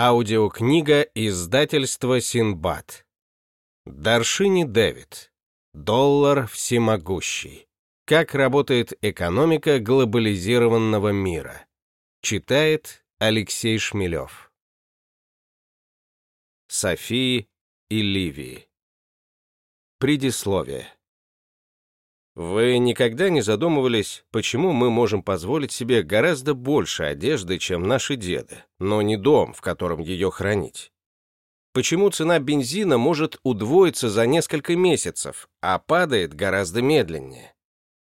Аудиокнига издательства Синбад. Даршини Дэвид. Доллар всемогущий. Как работает экономика глобализированного мира. Читает Алексей Шмелев. Софии и Ливии. Предисловие. Вы никогда не задумывались, почему мы можем позволить себе гораздо больше одежды, чем наши деды, но не дом, в котором ее хранить? Почему цена бензина может удвоиться за несколько месяцев, а падает гораздо медленнее?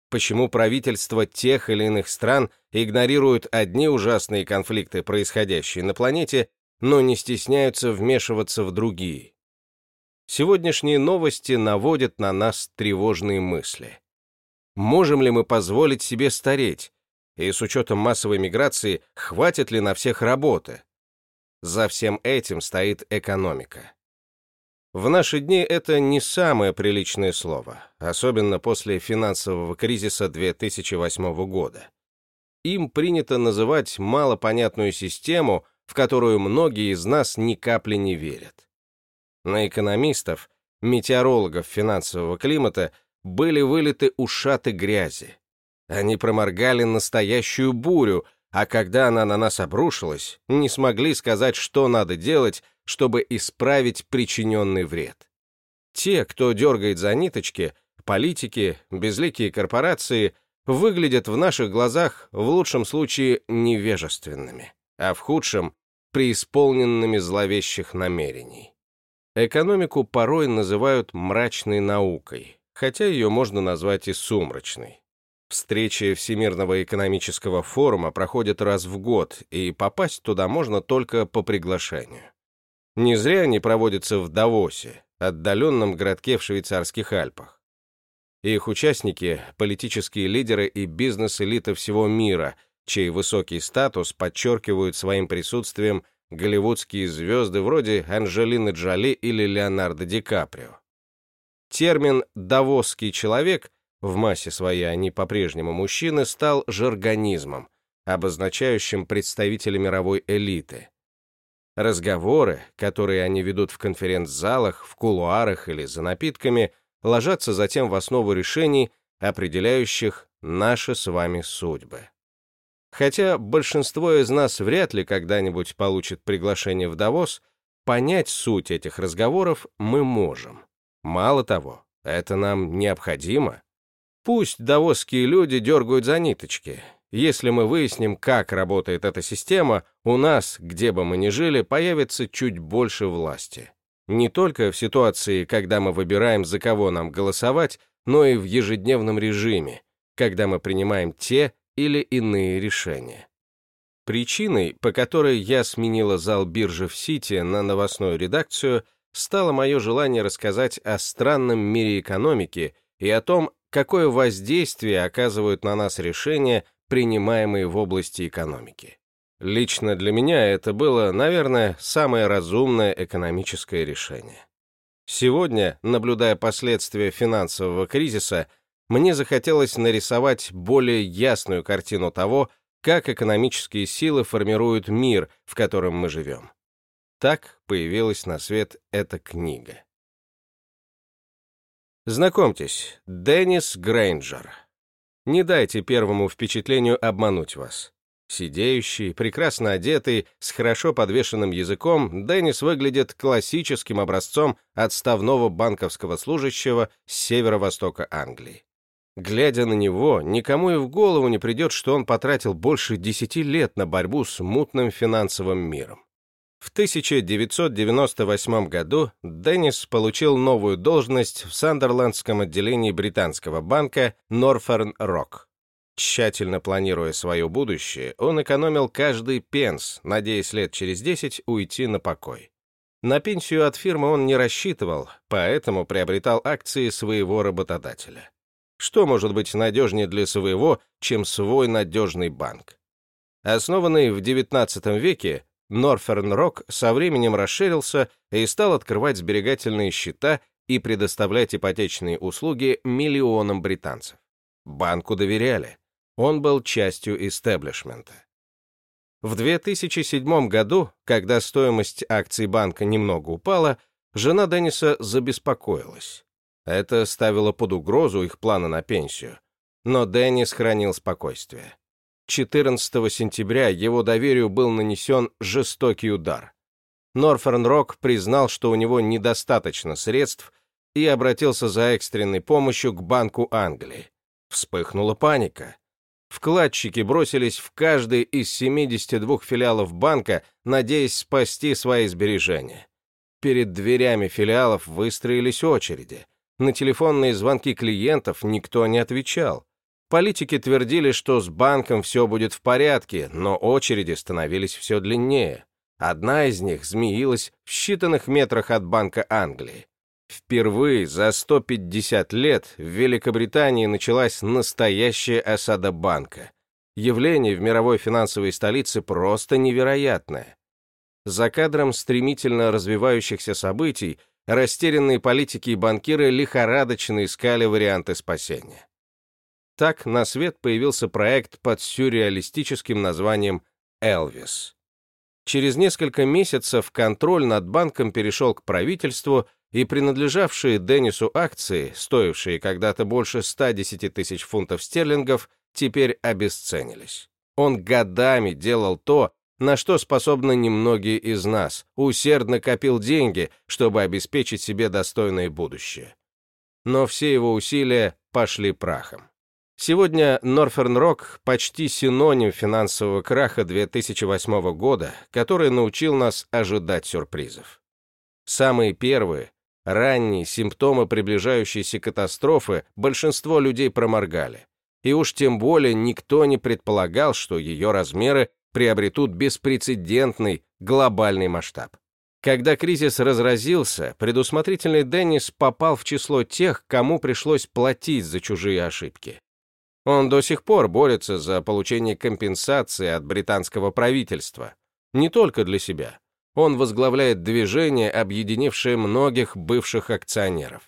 Почему правительства тех или иных стран игнорируют одни ужасные конфликты, происходящие на планете, но не стесняются вмешиваться в другие? Сегодняшние новости наводят на нас тревожные мысли. Можем ли мы позволить себе стареть? И с учетом массовой миграции, хватит ли на всех работы? За всем этим стоит экономика. В наши дни это не самое приличное слово, особенно после финансового кризиса 2008 года. Им принято называть малопонятную систему, в которую многие из нас ни капли не верят. На экономистов, метеорологов финансового климата – были вылиты ушаты грязи. Они проморгали настоящую бурю, а когда она на нас обрушилась, не смогли сказать, что надо делать, чтобы исправить причиненный вред. Те, кто дергает за ниточки, политики, безликие корпорации, выглядят в наших глазах в лучшем случае невежественными, а в худшем — преисполненными зловещих намерений. Экономику порой называют мрачной наукой, хотя ее можно назвать и сумрачной. Встречи Всемирного экономического форума проходят раз в год, и попасть туда можно только по приглашению. Не зря они проводятся в Давосе, отдаленном городке в швейцарских Альпах. Их участники — политические лидеры и бизнес-элита всего мира, чей высокий статус подчеркивают своим присутствием голливудские звезды вроде Анджелины Джоли или Леонардо Ди Каприо. Термин «давосский человек» в массе своей они по-прежнему мужчины стал жаргонизмом, обозначающим представителя мировой элиты. Разговоры, которые они ведут в конференц-залах, в кулуарах или за напитками, ложатся затем в основу решений, определяющих наши с вами судьбы. Хотя большинство из нас вряд ли когда-нибудь получит приглашение в Давос, понять суть этих разговоров мы можем. Мало того, это нам необходимо. Пусть давосские люди дергают за ниточки. Если мы выясним, как работает эта система, у нас, где бы мы ни жили, появится чуть больше власти. Не только в ситуации, когда мы выбираем, за кого нам голосовать, но и в ежедневном режиме, когда мы принимаем те или иные решения. Причиной, по которой я сменила зал биржи в Сити на новостную редакцию – стало мое желание рассказать о странном мире экономики и о том, какое воздействие оказывают на нас решения, принимаемые в области экономики. Лично для меня это было, наверное, самое разумное экономическое решение. Сегодня, наблюдая последствия финансового кризиса, мне захотелось нарисовать более ясную картину того, как экономические силы формируют мир, в котором мы живем. Так появилась на свет эта книга. Знакомьтесь, Деннис Грейнджер. Не дайте первому впечатлению обмануть вас. Сидеющий, прекрасно одетый, с хорошо подвешенным языком, Деннис выглядит классическим образцом отставного банковского служащего с северо-востока Англии. Глядя на него, никому и в голову не придет, что он потратил больше десяти лет на борьбу с мутным финансовым миром. В 1998 году Деннис получил новую должность в Сандерландском отделении британского банка Northern Rock. Тщательно планируя свое будущее, он экономил каждый пенс, надеясь лет через 10 уйти на покой. На пенсию от фирмы он не рассчитывал, поэтому приобретал акции своего работодателя. Что может быть надежнее для своего, чем свой надежный банк? Основанный в XIX веке, Rock со временем расширился и стал открывать сберегательные счета и предоставлять ипотечные услуги миллионам британцев. Банку доверяли. Он был частью истеблишмента. В 2007 году, когда стоимость акций банка немного упала, жена Денниса забеспокоилась. Это ставило под угрозу их планы на пенсию. Но Деннис хранил спокойствие. 14 сентября его доверию был нанесен жестокий удар. Норферн Рок признал, что у него недостаточно средств и обратился за экстренной помощью к Банку Англии. Вспыхнула паника. Вкладчики бросились в каждый из 72 филиалов банка, надеясь спасти свои сбережения. Перед дверями филиалов выстроились очереди. На телефонные звонки клиентов никто не отвечал. Политики твердили, что с банком все будет в порядке, но очереди становились все длиннее. Одна из них змеилась в считанных метрах от Банка Англии. Впервые за 150 лет в Великобритании началась настоящая осада банка. Явление в мировой финансовой столице просто невероятное. За кадром стремительно развивающихся событий растерянные политики и банкиры лихорадочно искали варианты спасения. Так на свет появился проект под сюрреалистическим названием «Элвис». Через несколько месяцев контроль над банком перешел к правительству, и принадлежавшие Деннису акции, стоившие когда-то больше 110 тысяч фунтов стерлингов, теперь обесценились. Он годами делал то, на что способны немногие из нас, усердно копил деньги, чтобы обеспечить себе достойное будущее. Но все его усилия пошли прахом. Сегодня Northern Rock почти синоним финансового краха 2008 года, который научил нас ожидать сюрпризов. Самые первые, ранние симптомы приближающейся катастрофы большинство людей проморгали. И уж тем более никто не предполагал, что ее размеры приобретут беспрецедентный глобальный масштаб. Когда кризис разразился, предусмотрительный Деннис попал в число тех, кому пришлось платить за чужие ошибки. Он до сих пор борется за получение компенсации от британского правительства. Не только для себя. Он возглавляет движение, объединившее многих бывших акционеров.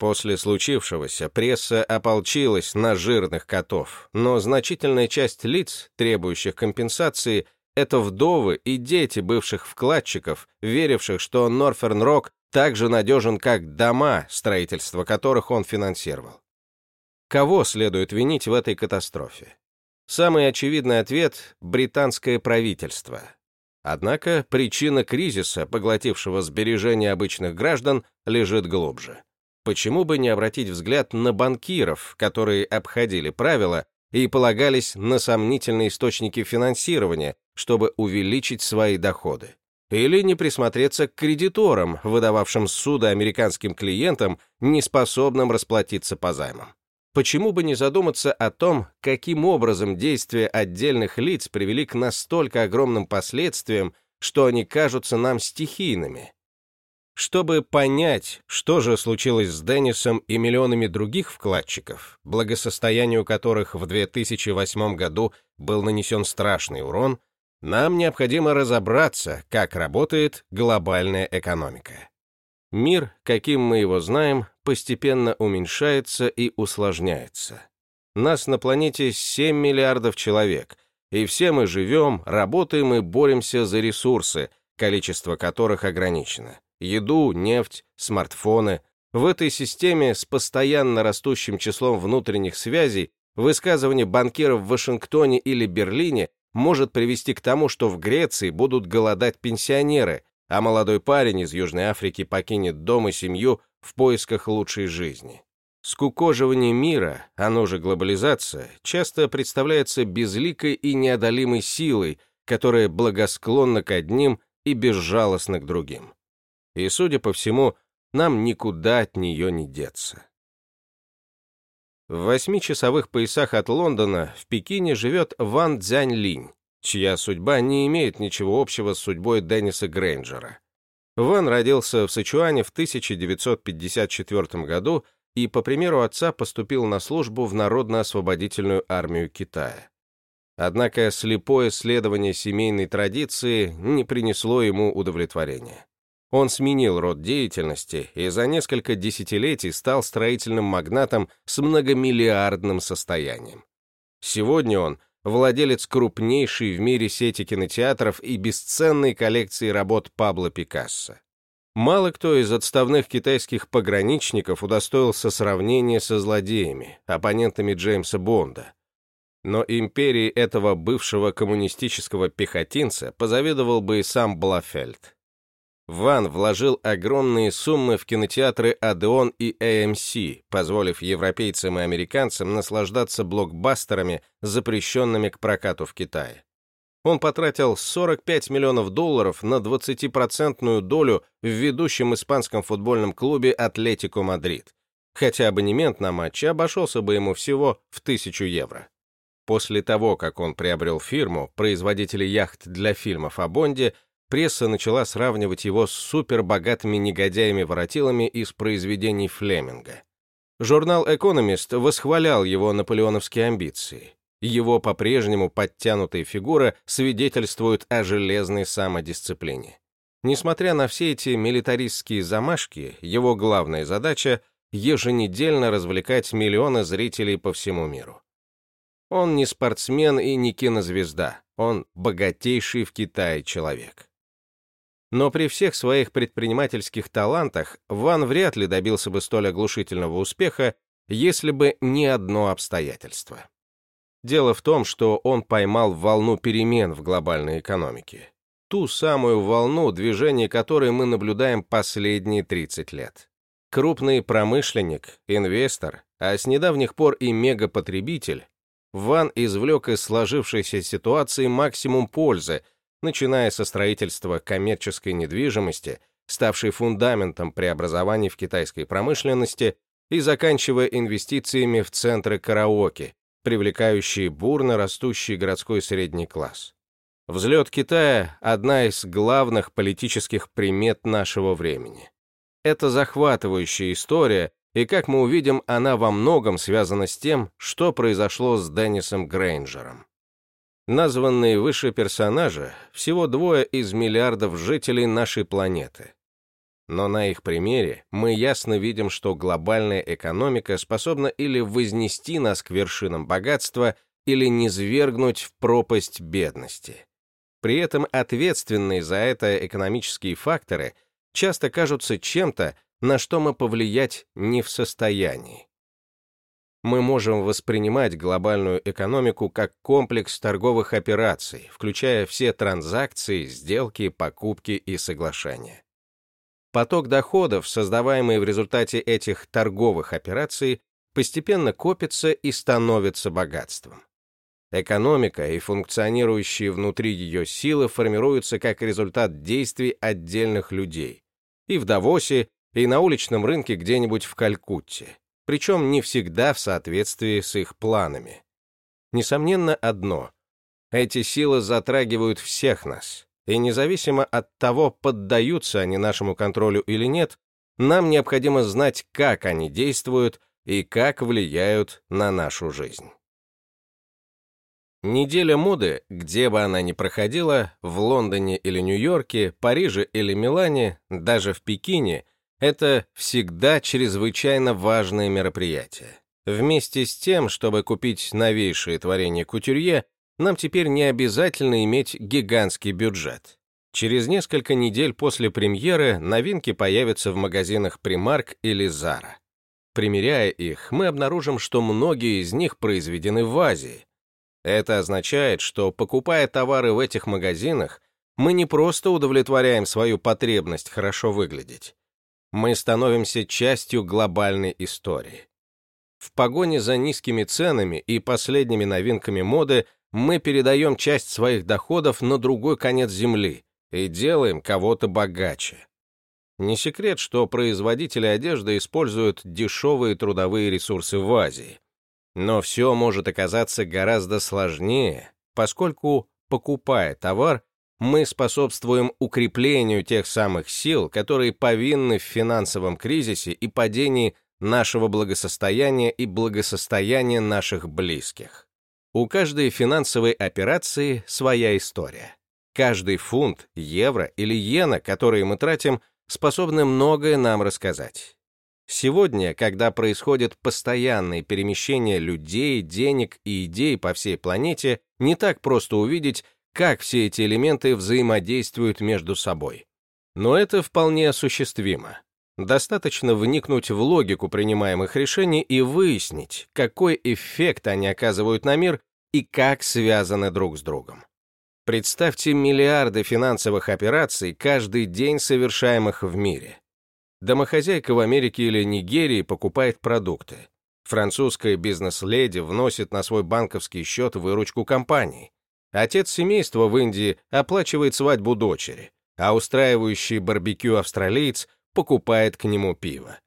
После случившегося пресса ополчилась на жирных котов, но значительная часть лиц, требующих компенсации, это вдовы и дети бывших вкладчиков, веривших, что Норферн Рок так же надежен, как дома, строительство которых он финансировал. Кого следует винить в этой катастрофе? Самый очевидный ответ – британское правительство. Однако причина кризиса, поглотившего сбережения обычных граждан, лежит глубже. Почему бы не обратить взгляд на банкиров, которые обходили правила и полагались на сомнительные источники финансирования, чтобы увеличить свои доходы? Или не присмотреться к кредиторам, выдававшим суды американским клиентам, неспособным расплатиться по займам? Почему бы не задуматься о том, каким образом действия отдельных лиц привели к настолько огромным последствиям, что они кажутся нам стихийными? Чтобы понять, что же случилось с Деннисом и миллионами других вкладчиков, благосостоянию которых в 2008 году был нанесен страшный урон, нам необходимо разобраться, как работает глобальная экономика. Мир, каким мы его знаем, постепенно уменьшается и усложняется. Нас на планете 7 миллиардов человек, и все мы живем, работаем и боремся за ресурсы, количество которых ограничено. Еду, нефть, смартфоны. В этой системе с постоянно растущим числом внутренних связей высказывание банкиров в Вашингтоне или Берлине может привести к тому, что в Греции будут голодать пенсионеры, а молодой парень из Южной Африки покинет дом и семью в поисках лучшей жизни. Скукоживание мира, оно же глобализация, часто представляется безликой и неодолимой силой, которая благосклонна к одним и безжалостна к другим. И, судя по всему, нам никуда от нее не деться. В восьмичасовых поясах от Лондона в Пекине живет Ван Цзянь Линь, чья судьба не имеет ничего общего с судьбой Денниса Грейнджера. Ван родился в Сычуане в 1954 году и, по примеру отца, поступил на службу в Народно-освободительную армию Китая. Однако слепое следование семейной традиции не принесло ему удовлетворения. Он сменил род деятельности и за несколько десятилетий стал строительным магнатом с многомиллиардным состоянием. Сегодня он владелец крупнейшей в мире сети кинотеатров и бесценной коллекции работ Пабло Пикассо. Мало кто из отставных китайских пограничников удостоился сравнения со злодеями, оппонентами Джеймса Бонда. Но империи этого бывшего коммунистического пехотинца позавидовал бы и сам Блафельд. Ван вложил огромные суммы в кинотеатры Адеон и AMC, позволив европейцам и американцам наслаждаться блокбастерами, запрещенными к прокату в Китае. Он потратил 45 миллионов долларов на 20% долю в ведущем испанском футбольном клубе «Атлетико Мадрид», хотя абонемент на матч обошелся бы ему всего в 1000 евро. После того, как он приобрел фирму, производители яхт для фильмов о Бонде, пресса начала сравнивать его с супербогатыми негодяями-воротилами из произведений Флеминга. Журнал «Экономист» восхвалял его наполеоновские амбиции. Его по-прежнему подтянутая фигура свидетельствует о железной самодисциплине. Несмотря на все эти милитаристские замашки, его главная задача — еженедельно развлекать миллионы зрителей по всему миру. Он не спортсмен и не кинозвезда, он богатейший в Китае человек. Но при всех своих предпринимательских талантах Ван вряд ли добился бы столь оглушительного успеха, если бы не одно обстоятельство. Дело в том, что он поймал волну перемен в глобальной экономике. Ту самую волну, движение которой мы наблюдаем последние 30 лет. Крупный промышленник, инвестор, а с недавних пор и мегапотребитель, Ван извлек из сложившейся ситуации максимум пользы, начиная со строительства коммерческой недвижимости, ставшей фундаментом преобразований в китайской промышленности, и заканчивая инвестициями в центры караоке, привлекающие бурно растущий городской средний класс. Взлет Китая – одна из главных политических примет нашего времени. Это захватывающая история, и, как мы увидим, она во многом связана с тем, что произошло с Деннисом Грейнджером. Названные выше персонажи – всего двое из миллиардов жителей нашей планеты. Но на их примере мы ясно видим, что глобальная экономика способна или вознести нас к вершинам богатства, или низвергнуть в пропасть бедности. При этом ответственные за это экономические факторы часто кажутся чем-то, на что мы повлиять не в состоянии. Мы можем воспринимать глобальную экономику как комплекс торговых операций, включая все транзакции, сделки, покупки и соглашения. Поток доходов, создаваемый в результате этих торговых операций, постепенно копится и становится богатством. Экономика и функционирующие внутри ее силы формируются как результат действий отдельных людей. И в Давосе, и на уличном рынке где-нибудь в Калькутте. Причем не всегда в соответствии с их планами. Несомненно одно. Эти силы затрагивают всех нас, и независимо от того, поддаются они нашему контролю или нет, нам необходимо знать, как они действуют и как влияют на нашу жизнь. Неделя моды, где бы она ни проходила, в Лондоне или Нью-Йорке, Париже или Милане, даже в Пекине, это всегда чрезвычайно важное мероприятие. Вместе с тем, чтобы купить новейшие творения кутюрье, нам теперь не обязательно иметь гигантский бюджет. Через несколько недель после премьеры новинки появятся в магазинах Primark или Zara. Примеряя их, мы обнаружим, что многие из них произведены в Азии. Это означает, что, покупая товары в этих магазинах, мы не просто удовлетворяем свою потребность хорошо выглядеть. Мы становимся частью глобальной истории. В погоне за низкими ценами и последними новинками моды мы передаем часть своих доходов на другой конец земли и делаем кого-то богаче. Не секрет, что производители одежды используют дешевые трудовые ресурсы в Азии. Но все может оказаться гораздо сложнее, поскольку, покупая товар, мы способствуем укреплению тех самых сил, которые повинны в финансовом кризисе и падении нашего благосостояния и благосостояния наших близких. У каждой финансовой операции своя история. Каждый фунт, евро или иена, которые мы тратим, способны многое нам рассказать. Сегодня, когда происходит постоянное перемещение людей, денег и идей по всей планете, не так просто увидеть, как все эти элементы взаимодействуют между собой. Но это вполне осуществимо. Достаточно вникнуть в логику принимаемых решений и выяснить, какой эффект они оказывают на мир и как связаны друг с другом. Представьте миллиарды финансовых операций, каждый день совершаемых в мире. Домохозяйка в Америке или Нигерии покупает продукты. Французская бизнес-леди вносит на свой банковский счет выручку компании. Отец семейства в Индии оплачивает свадьбу дочери, а устраивающий барбекю австралиец покупает к нему пиво.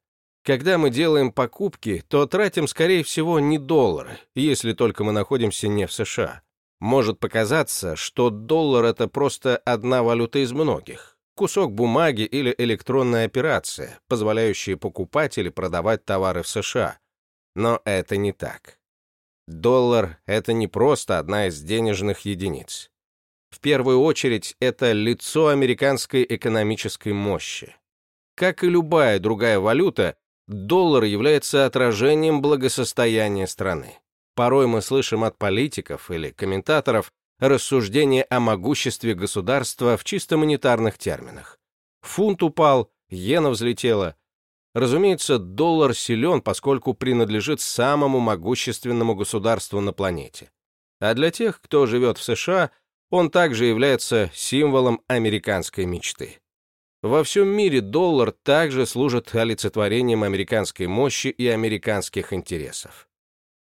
Когда мы делаем покупки, то тратим, скорее всего, не доллары, если только мы находимся не в США. Может показаться, что доллар — это просто одна валюта из многих, кусок бумаги или электронная операция, позволяющая покупать или продавать товары в США. Но это не так. Доллар — это не просто одна из денежных единиц. В первую очередь, это лицо американской экономической мощи. Как и любая другая валюта, доллар является отражением благосостояния страны. Порой мы слышим от политиков или комментаторов рассуждения о могуществе государства в чисто монетарных терминах. Фунт упал, иена взлетела. Разумеется, доллар силен, поскольку принадлежит самому могущественному государству на планете. А для тех, кто живет в США, он также является символом американской мечты. Во всем мире доллар также служит олицетворением американской мощи и американских интересов.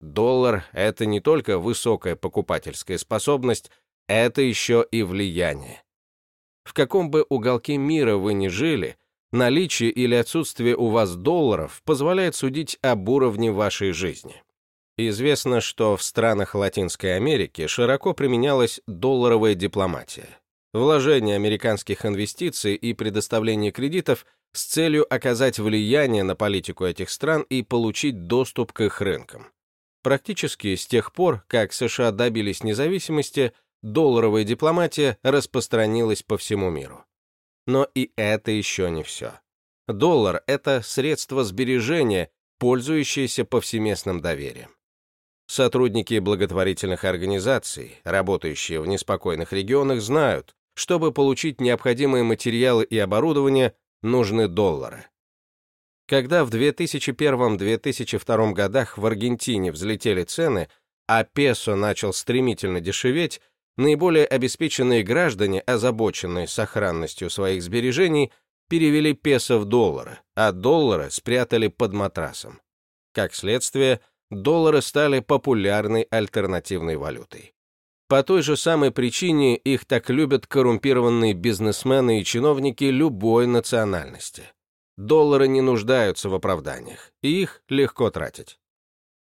Доллар — это не только высокая покупательская способность, это еще и влияние. В каком бы уголке мира вы ни жили, наличие или отсутствие у вас долларов позволяет судить об уровне вашей жизни. Известно, что в странах Латинской Америки широко применялась долларовая дипломатия. Вложение американских инвестиций и предоставление кредитов с целью оказать влияние на политику этих стран и получить доступ к их рынкам. Практически с тех пор, как США добились независимости, долларовая дипломатия распространилась по всему миру. Но и это еще не все. Доллар — это средство сбережения, пользующееся повсеместным доверием. Сотрудники благотворительных организаций, работающие в неспокойных регионах, знают, чтобы получить необходимые материалы и оборудование, нужны доллары. Когда в 2001-2002 годах в Аргентине взлетели цены, а песо начал стремительно дешеветь, наиболее обеспеченные граждане, озабоченные сохранностью своих сбережений, перевели песо в доллары, а доллары спрятали под матрасом. Как следствие, доллары стали популярной альтернативной валютой. По той же самой причине их так любят коррумпированные бизнесмены и чиновники любой национальности. Доллары не нуждаются в оправданиях, и их легко тратить.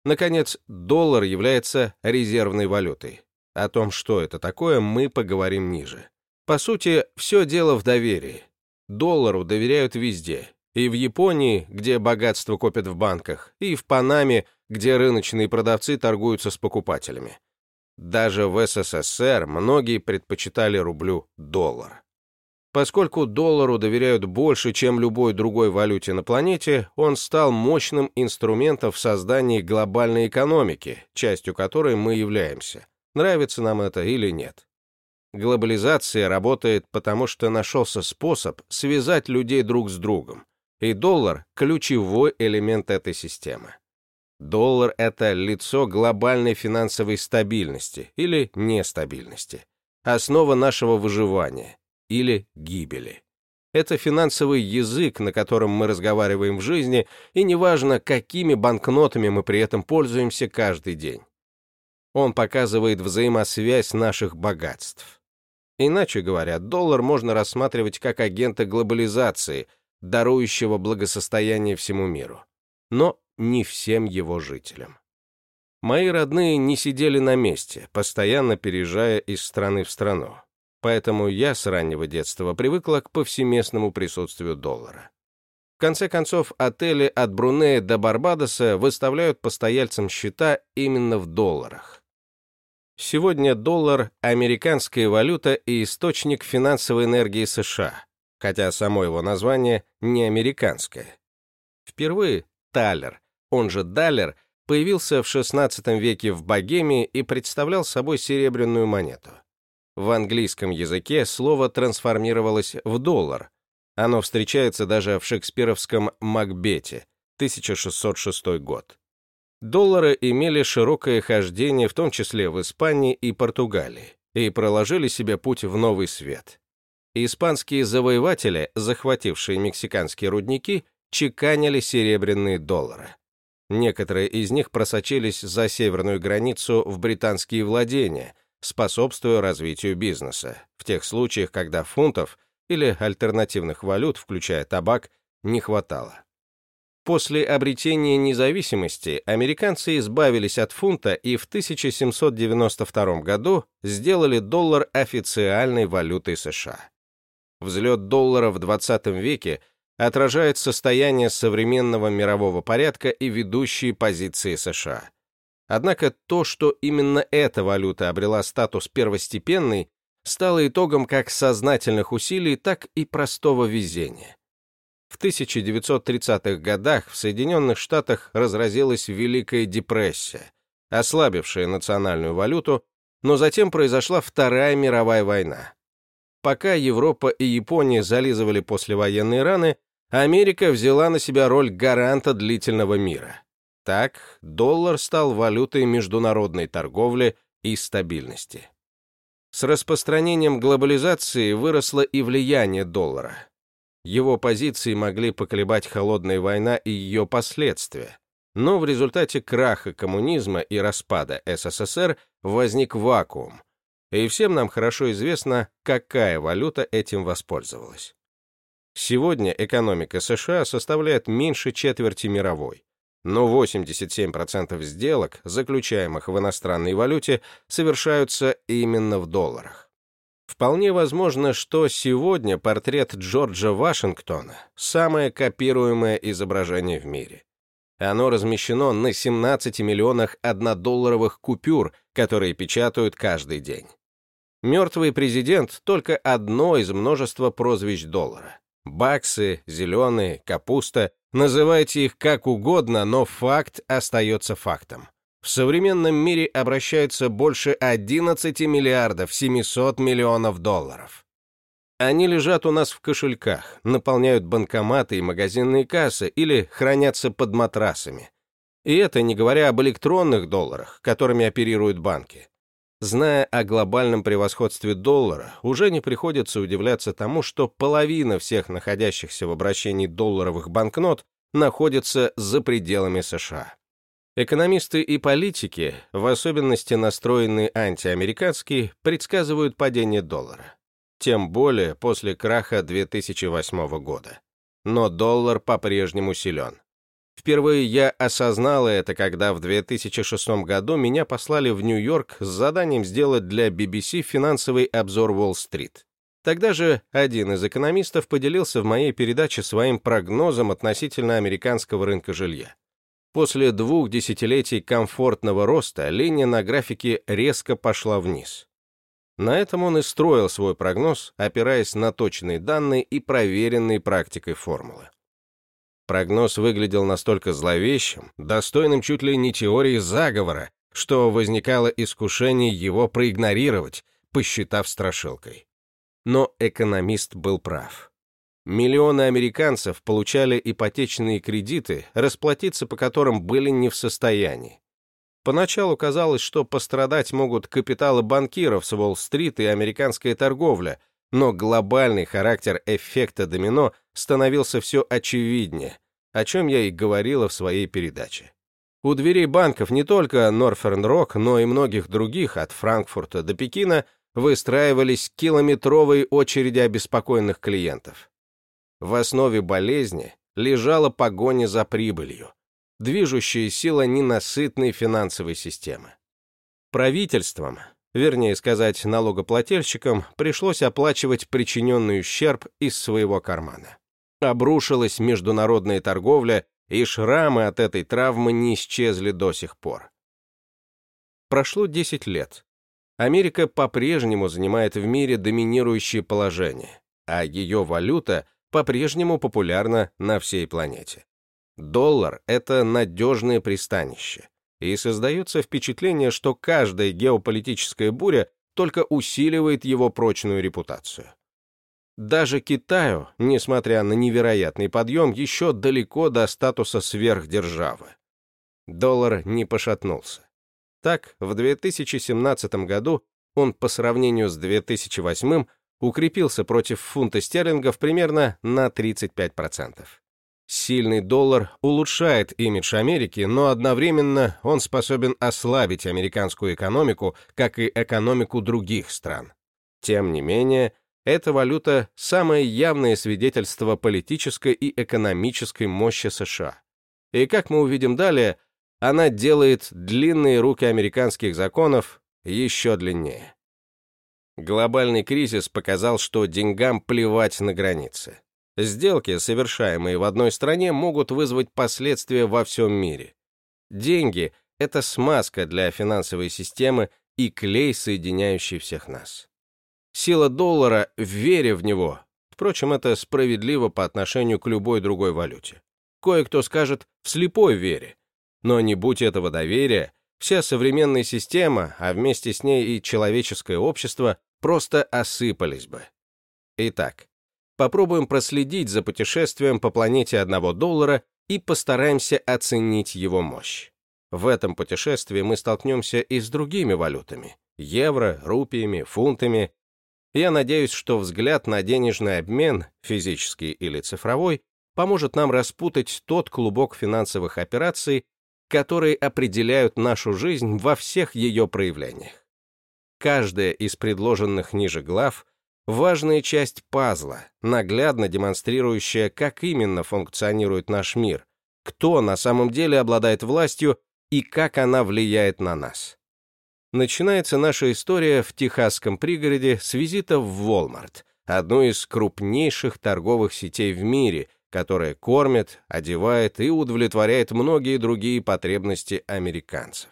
Наконец, доллар является резервной валютой. О том, что это такое, мы поговорим ниже. По сути, все дело в доверии. Доллару доверяют везде. И в Японии, где богатство копят в банках, и в Панаме, где рыночные продавцы торгуются с покупателями. Даже в СССР многие предпочитали рублю доллар. Поскольку доллару доверяют больше, чем любой другой валюте на планете, он стал мощным инструментом в создании глобальной экономики, частью которой мы являемся. Нравится нам это или нет. Глобализация работает потому, что нашелся способ связать людей друг с другом, и доллар – ключевой элемент этой системы. Доллар – это лицо глобальной финансовой стабильности или нестабильности, основа нашего выживания, или гибели. Это финансовый язык, на котором мы разговариваем в жизни, и неважно, какими банкнотами мы при этом пользуемся каждый день. Он показывает взаимосвязь наших богатств. Иначе говоря, доллар можно рассматривать как агента глобализации, дарующего благосостояние всему миру, но не всем его жителям. Мои родные не сидели на месте, постоянно переезжая из страны в страну поэтому я с раннего детства привыкла к повсеместному присутствию доллара. В конце концов, отели от Брунея до Барбадоса выставляют постояльцам счета именно в долларах. Сегодня доллар – американская валюта и источник финансовой энергии США, хотя само его название не американское. Впервые талер, он же далер, появился в XVI веке в Богемии и представлял собой серебряную монету. В английском языке слово трансформировалось в доллар. Оно встречается даже в шекспировском «Макбете» 1606 год. Доллары имели широкое хождение, в том числе в Испании и Португалии, и проложили себе путь в новый свет. Испанские завоеватели, захватившие мексиканские рудники, чеканили серебряные доллары. Некоторые из них просочились за северную границу в британские владения, способствуя развитию бизнеса, в тех случаях, когда фунтов или альтернативных валют, включая табак, не хватало. После обретения независимости американцы избавились от фунта и в 1792 году сделали доллар официальной валютой США. Взлет доллара в 20 веке отражает состояние современного мирового порядка и ведущие позиции США. Однако то, что именно эта валюта обрела статус первостепенной, стало итогом как сознательных усилий, так и простого везения. В 1930-х годах в Соединенных Штатах разразилась Великая депрессия, ослабившая национальную валюту, но затем произошла Вторая мировая война. Пока Европа и Япония зализывали послевоенные раны, Америка взяла на себя роль гаранта длительного мира. Так, доллар стал валютой международной торговли и стабильности. С распространением глобализации выросло и влияние доллара. Его позиции могли поколебать холодная война и ее последствия, но в результате краха коммунизма и распада СССР возник вакуум, и всем нам хорошо известно, какая валюта этим воспользовалась. Сегодня экономика США составляет меньше четверти мировой, но 87% сделок, заключаемых в иностранной валюте, совершаются именно в долларах. Вполне возможно, что сегодня портрет Джорджа Вашингтона – самое копируемое изображение в мире. Оно размещено на 17 миллионах однодолларовых купюр, которые печатают каждый день. Мертвый президент — только одно из множества прозвищ доллара. Баксы, зеленые, капуста — называйте их как угодно, но факт остается фактом. В современном мире обращаются больше 11 миллиардов 700 миллионов долларов. Они лежат у нас в кошельках, наполняют банкоматы и магазинные кассы или хранятся под матрасами. И это не говоря об электронных долларах, которыми оперируют банки. Зная о глобальном превосходстве доллара, уже не приходится удивляться тому, что половина всех находящихся в обращении долларовых банкнот находится за пределами США. Экономисты и политики, в особенности настроенные антиамериканские, предсказывают падение доллара. Тем более после краха 2008 года. Но доллар по-прежнему силен. Впервые я осознала это, когда в 2006 году меня послали в Нью-Йорк с заданием сделать для BBC финансовый обзор Уолл-стрит. Тогда же один из экономистов поделился в моей передаче своим прогнозом относительно американского рынка жилья. После двух десятилетий комфортного роста линия на графике резко пошла вниз. На этом он и строил свой прогноз, опираясь на точные данные и проверенные практикой формулы. Прогноз выглядел настолько зловещим, достойным чуть ли не теории заговора, что возникало искушение его проигнорировать, посчитав страшилкой. Но экономист был прав. Миллионы американцев получали ипотечные кредиты, расплатиться по которым были не в состоянии. Поначалу казалось, что пострадать могут капиталы банкиров с Уолл-стрит и американская торговля, но глобальный характер эффекта домино становился все очевиднее, о чем я и говорила в своей передаче. У дверей банков не только Rock, но и многих других, от Франкфурта до Пекина, выстраивались километровые очереди обеспокоенных клиентов. В основе болезни лежала погоня за прибылью, движущая сила ненасытной финансовой системы. Правительствам, вернее сказать налогоплательщикам, пришлось оплачивать причиненный ущерб из своего кармана обрушилась международная торговля, и шрамы от этой травмы не исчезли до сих пор. Прошло 10 лет. Америка по-прежнему занимает в мире доминирующее положение, а ее валюта по-прежнему популярна на всей планете. Доллар — это надежное пристанище. И создается впечатление, что каждая геополитическая буря только усиливает его прочную репутацию. Даже Китаю, несмотря на невероятный подъем, еще далеко до статуса сверхдержавы. Доллар не пошатнулся. Так, в 2017 году он по сравнению с 2008 укрепился против фунта стерлингов примерно на 35%. Сильный доллар улучшает имидж Америки, но одновременно он способен ослабить американскую экономику, как и экономику других стран. Тем не менее, эта валюта – самое явное свидетельство политической и экономической мощи США. И как мы увидим далее, она делает длинные руки американских законов еще длиннее. Глобальный кризис показал, что деньгам плевать на границы. Сделки, совершаемые в одной стране, могут вызвать последствия во всем мире. Деньги — это смазка для финансовой системы и клей, соединяющий всех нас. Сила доллара в вере в него. Впрочем, это справедливо по отношению к любой другой валюте. Кое-кто скажет в слепой вере. Но не будь этого доверия, вся современная система, а вместе с ней и человеческое общество, просто осыпались бы. Итак, попробуем проследить за путешествием по планете одного доллара и постараемся оценить его мощь. В этом путешествии мы столкнемся и с другими валютами — евро, рупиями, фунтами. Я надеюсь, что взгляд на денежный обмен, физический или цифровой, поможет нам распутать тот клубок финансовых операций, которые определяют нашу жизнь во всех ее проявлениях. Каждая из предложенных ниже глав важная часть пазла, наглядно демонстрирующая, как именно функционирует наш мир, кто на самом деле обладает властью и как она влияет на нас. Начинается наша история в техасском пригороде с визита в Walmart, одну из крупнейших торговых сетей в мире, которая кормит, одевает и удовлетворяет многие другие потребности американцев.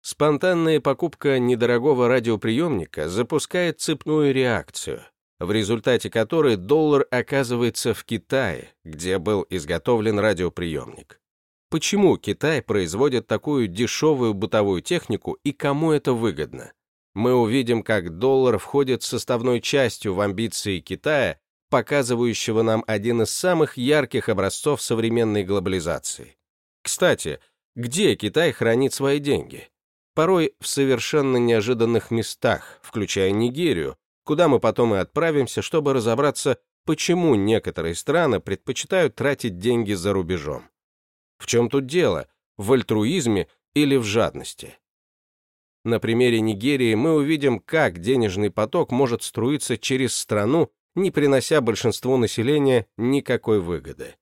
Спонтанная покупка недорогого радиоприемника запускает цепную реакцию, в результате которой доллар оказывается в Китае, где был изготовлен радиоприемник. Почему Китай производит такую дешевую бытовую технику и кому это выгодно? Мы увидим, как доллар входит составной частью в амбиции Китая, показывающего нам один из самых ярких образцов современной глобализации. Кстати, где Китай хранит свои деньги? порой в совершенно неожиданных местах, включая Нигерию, куда мы потом и отправимся, чтобы разобраться, почему некоторые страны предпочитают тратить деньги за рубежом. В чем тут дело? В альтруизме или в жадности? На примере Нигерии мы увидим, как денежный поток может струиться через страну, не принося большинству населения никакой выгоды.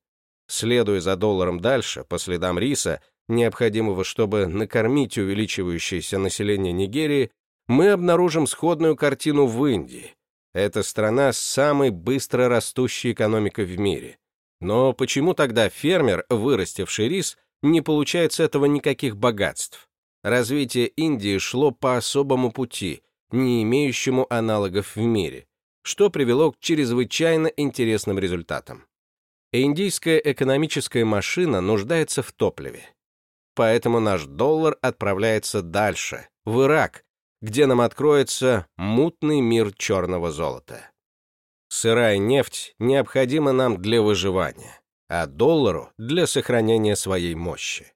Следуя за долларом дальше, по следам риса, необходимого, чтобы накормить увеличивающееся население Нигерии, мы обнаружим сходную картину в Индии. Это страна с самой быстро растущей экономикой в мире. Но почему тогда фермер, вырастивший рис, не получает с этого никаких богатств? Развитие Индии шло по особому пути, не имеющему аналогов в мире, что привело к чрезвычайно интересным результатам. Индийская экономическая машина нуждается в топливе поэтому наш доллар отправляется дальше, в Ирак, где нам откроется мутный мир черного золота. Сырая нефть необходима нам для выживания, а доллару — для сохранения своей мощи.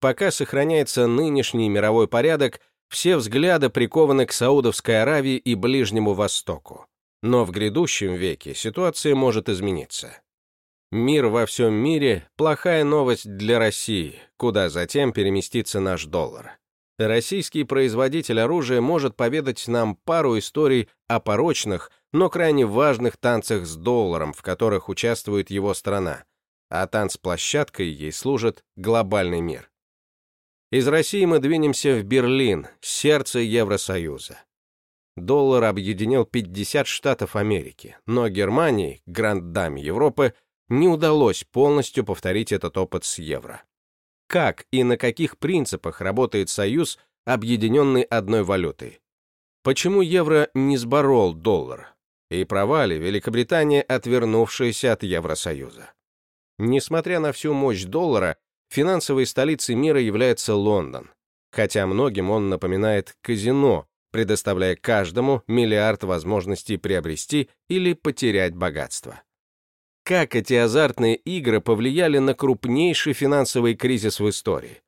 Пока сохраняется нынешний мировой порядок, все взгляды прикованы к Саудовской Аравии и Ближнему Востоку. Но в грядущем веке ситуация может измениться. Мир во всем мире – плохая новость для России, куда затем переместится наш доллар. Российский производитель оружия может поведать нам пару историй о порочных, но крайне важных танцах с долларом, в которых участвует его страна, а танцплощадкой ей служит глобальный мир. Из России мы двинемся в Берлин, сердце Евросоюза. Доллар объединил 50 штатов Америки, но Германии, гранд-даме Европы, не удалось полностью повторить этот опыт с евро. Как и на каких принципах работает союз, объединенный одной валютой? Почему евро не сборол доллар? И провали Великобритания, отвернувшаяся от Евросоюза. Несмотря на всю мощь доллара, финансовой столицей мира является Лондон, хотя многим он напоминает казино, предоставляя каждому миллиард возможностей приобрести или потерять богатство. Как эти азартные игры повлияли на крупнейший финансовый кризис в истории?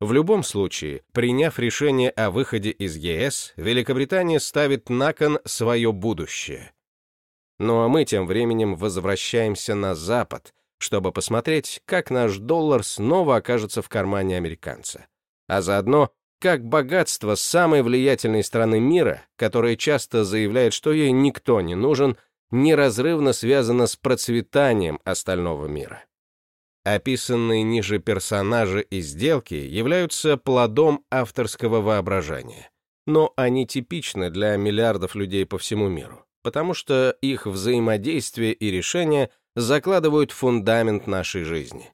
В любом случае, приняв решение о выходе из ЕС, Великобритания ставит на кон свое будущее. Ну а мы тем временем возвращаемся на Запад, чтобы посмотреть, как наш доллар снова окажется в кармане американца. А заодно как богатство самой влиятельной страны мира, которая часто заявляет, что ей никто не нужен, неразрывно связано с процветанием остального мира. Описанные ниже персонажи и сделки являются плодом авторского воображения, но они типичны для миллиардов людей по всему миру, потому что их взаимодействие и решения закладывают фундамент нашей жизни.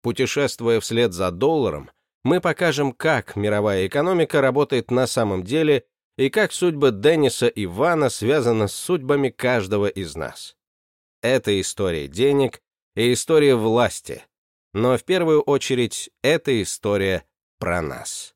Путешествуя вслед за долларом, мы покажем, как мировая экономика работает на самом деле и как судьба Денниса и Вана связана с судьбами каждого из нас. Это история денег и история власти, но в первую очередь это история про нас.